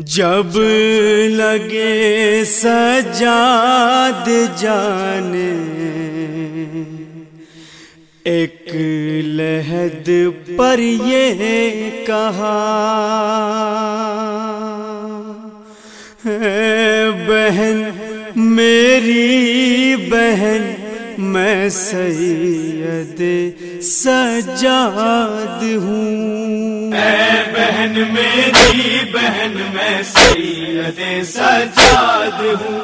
جب لگے سجاد جانے ایک لہد پر یہ کہا ہے بہن میری بہن میں سید سجاد ہوں۔ اے بہن میری، بہن میں سید سجاد ہوں۔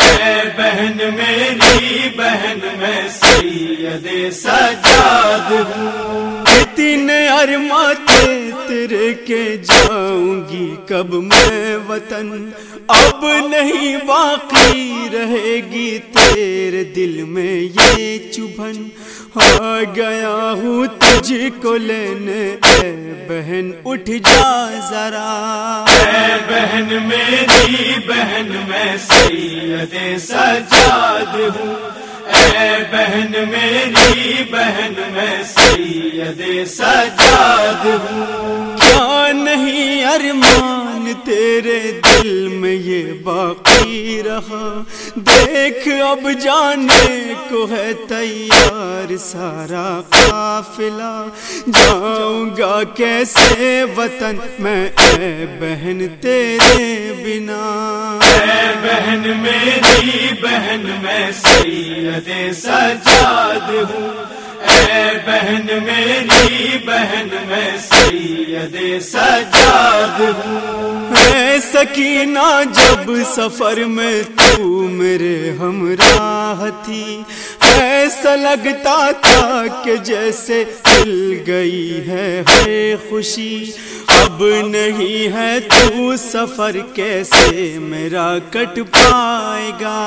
اے بہن میری، بہن میں سید سجاد ہوں۔ اتنے ارماتے تیرے کے جاؤں گی، کب میں وطن؟ اب نہیں باقی رہے گی تیرے دل میں یہ چبھن۔ آ گیا ہوں تجھ کو لینے، اے بہن، اٹھ جا ذرا۔ اے بہن، میری بہن، میں سید سجاد ہوں۔ اے بہن میری بہن میں سید سجاد ہوں۔ کیا نہیں ارمان؟ تیرے دل میں یہ باقی رہا۔ دیکھ، اب جانے کو ہے تیار سارا قافلہ۔ جاؤں گا کیسے وطن؟ میں اے بہن تیرے بنا۔ اے بہن میری بہن، میں سید سجاد ہوں۔ اے بہن میری بہن، میں سید سجاد ہوں اے سکینہ، جب سفر میں تو میرے ہمراہ تھی۔ ایسا لگتا تھا کہ جیسے مل گئی ہے ہر خوشی۔ اب نہیں ہے تو سفر کیسے میرا کٹ پائے گا۔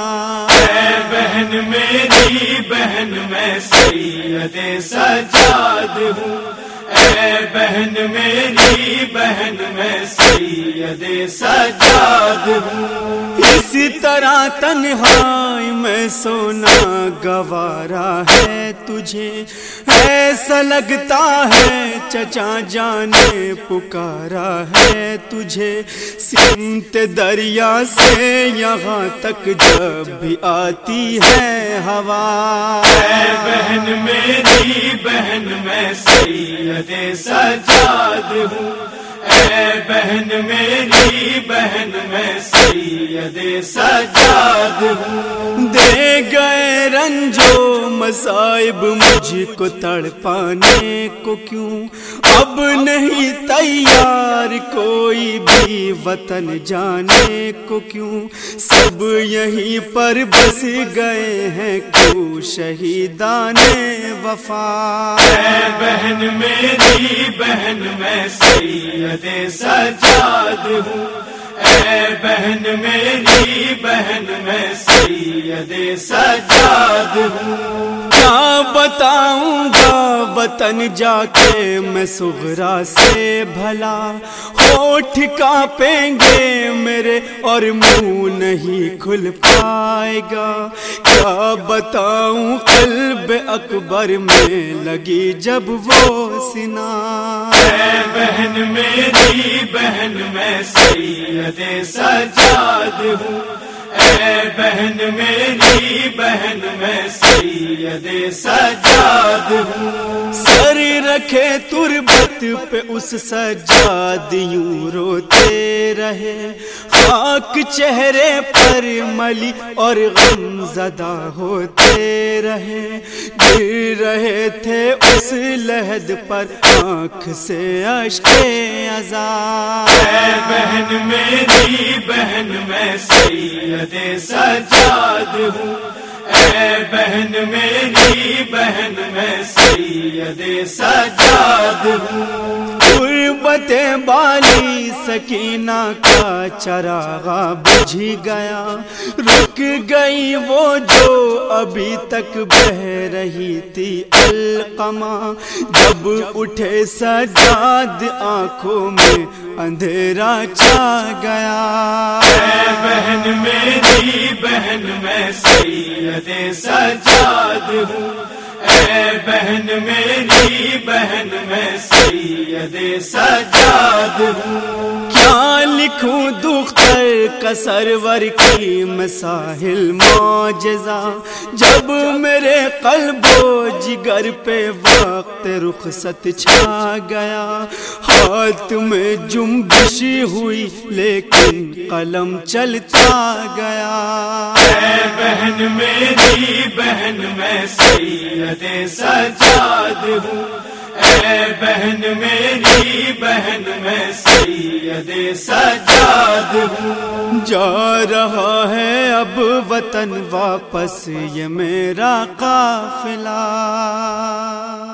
اے بہن میری، بہن میں سید سجاد ہوں۔ اے بہن میری بہن میں سید سجاد ہوں۔ اسی طرح تنہائی میں سونا گوارا ہے تجھے۔ ایسا لگتا ہے چچا جانے پکارا ہے تجھے۔ سمت دریا سے یہاں تک جب بھی آتی ہے ہوا۔ اے بہن میری، بہن میں سید سجاد ہوں۔ اے بہن میری بہن میں سید سجاد ہوں۔ دے گئے رنجو مصائب مجھ کو تڑ پانے کو کیوں؟ اب نہیں تیار کوئی بھی وطن جانے کو کیوں؟ سب یہیں پر بس گئے ہیں کیوں شہیدان وفا؟ اے بہن میری، بہن میں سید سجاد ہوں۔ اے بہن میری بہن میں سید سجاد ہوں۔ کیا بتاؤں گا؟ وطن جا کے میں سغرا سے بھلا، ہوٹھ کانپیں گے میرے اور منہ نہیں کھل پائے گا۔ کیا بتاؤں، قلب اکبر میں لگی جب وہ سنا۔ بہن میری، بہن میں سید سجاد ہوں۔ اے بہن میری، بہن میں سید سجاد ہوں۔ سر رکھے تربت پہ اس سجاد یوں روتے رہے۔ خاک چہرے پر ملی اور غم زدہ ہوتے رہے گر رہے تھے اس لہد پر آنکھ سے اشکے عذاب اے بہن میری، بہن میں سید سجاد ہوں۔ اے بہن میری، بہن میں سید سجاد ہوں۔ غربت بالی سکینہ کا چراغا بجھ گیا۔ رک گئی وہ جو ابھی تک بہ رہی تھی القما جب اٹھے سجاد آنکھوں میں اندھیرا چھا گیا۔ اے بہن میری، بہن میں سید سجاد ہوں۔ اے بہن میری بہن میں سید سجاد ہوں۔ لکھوں دختر کا سرور کی مساحل معجزہ۔ جب میرے قلب و جگر پہ وقت رخصت چھا گیا۔ ہاتھ میں جنبشی ہوئی لیکن قلم چلتا گیا۔ اے بہن میری، بہن میں سید سجاد ہوں۔ بہن میری، بہن میں سید سجاد ہوں۔ جا رہا ہے اب وطن واپس، یہ میرا قافلہ۔